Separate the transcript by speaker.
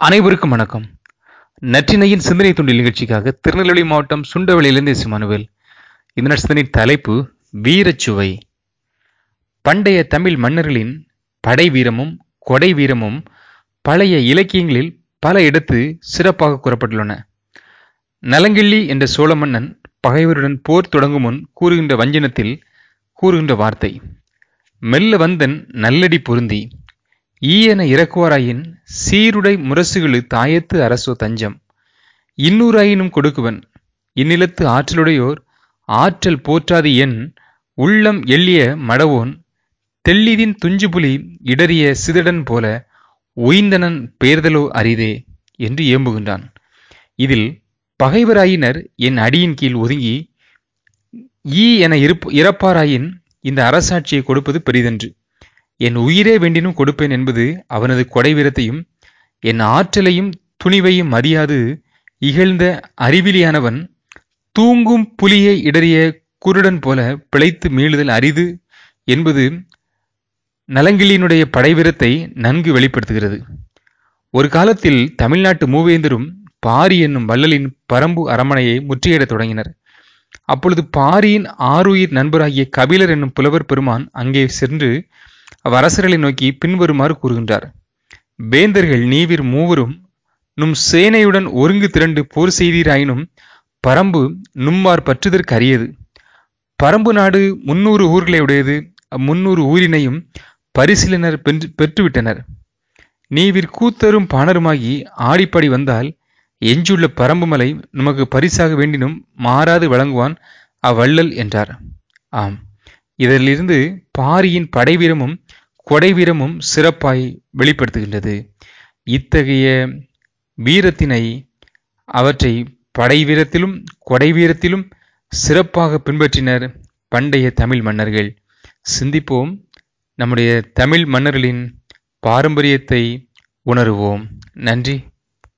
Speaker 1: அனைவருக்கும் வணக்கம். நற்றினையின் சிந்தனை துண்டில் நிகழ்ச்சிக்காக திருநெல்வேலி மாவட்டம் சுண்டவளியிலிருந்து சிமானுவேல் இந்த சிந்தனையின் தலைப்பு வீரச்சுவை. பண்டைய தமிழ் மன்னர்களின் படை வீரமும் கொடை வீரமும் பழைய இலக்கியங்களில் பல இடத்து சிறப்பாக கூறப்பட்டுள்ளன. நலங்கிள்ளி என்ற சோழ மன்னன் பகைவருடன் போர் தொடங்கும் முன் கூறுகின்ற வஞ்சனத்தில் கூறுகின்ற வார்த்தை. மெல்ல வந்தன் நல்லடி பொருந்தி ஈயன இறக்குவாராயின் சீருடை முரசுகளு தாயத்து அரசோ தஞ்சம். இன்னூறாயினும் கொடுக்குவன். இந்நிலத்து ஆற்றலுடையோர் ஆற்றல் போற்றாது என் உள்ளம் எள்ளிய மடவோன் தெள்ளிதின் துஞ்சுபுலி இடறிய சிதடன் போல உயிந்தனன் பேர்தலோ அரிதே என்று ஏம்புகின்றான். இதில் பகைவராயினர் என் அடியின் கீழ் ஒதுங்கி ஈ என இறப்பாராயின் இந்த அரசாட்சியை கொடுப்பது பெரிதன்று. என் உயிரே வேண்டினும் கொடுப்பேன் என்பது அவனது கொடை வீரத்தையும் என் ஆற்றலையும் துணிவையும் அறியாது. இகழ்ந்த அறிவிலியானவன் தூங்கும் புலியை இடறிய குருடன் போல பிழைத்து மீளுதல் அரிது என்பது நலங்கிளியினுடைய படைவீரத்தை நன்கு வெளிப்படுத்துகிறது. ஒரு காலத்தில் தமிழ்நாட்டு மூவேந்தரும் பாரி என்னும் வள்ளலின் பரம்பு அரமனையை முற்றியிடத் தொடங்கினர். அப்பொழுது பாரியின் ஆறுயிர் நண்பராகிய கபிலர் என்னும் புலவர் பெருமான் அங்கே சென்று அவ்வரசர்களை நோக்கி பின்வருமாறு கூறுகின்றார். வேந்தர்கள் நீவிர் மூவரும் நும் சேனையுடன் ஒருங்கு திரண்டு போர் செய்தீராயினும் பரம்பு நும்மார் பற்றுதற்கு அரியது. பரம்பு நாடு முன்னூறு ஊர்களை உடையது அம்முன்னூறு ஊரினையும் பரிசீலனர் பெற்றுவிட்டனர். நீவிர் கூத்தரும் பாணருமாகி ஆடிப்படி வந்தால் எஞ்சியுள்ள பரம்பு மலை நமக்கு பரிசாக வேண்டினும் மாறாது வழங்குவான் அவ்வள்ளல் என்றார். ஆம். இதிலிருந்து பாரியின் படைவீரமும் கொடைவீரமும் சிறப்பாய் வெளிப்படுத்துகின்றது. இத்தகைய வீரத்தினை அவற்றை படை வீரத்திலும் கொடை வீரத்திலும் சிறப்பாக பின்பற்றினர் பண்டைய தமிழ் மன்னர்கள். சிந்திப்போம் நம்முடைய தமிழ் மன்னர்களின் பாரம்பரியத்தை உணருவோம். நன்றி.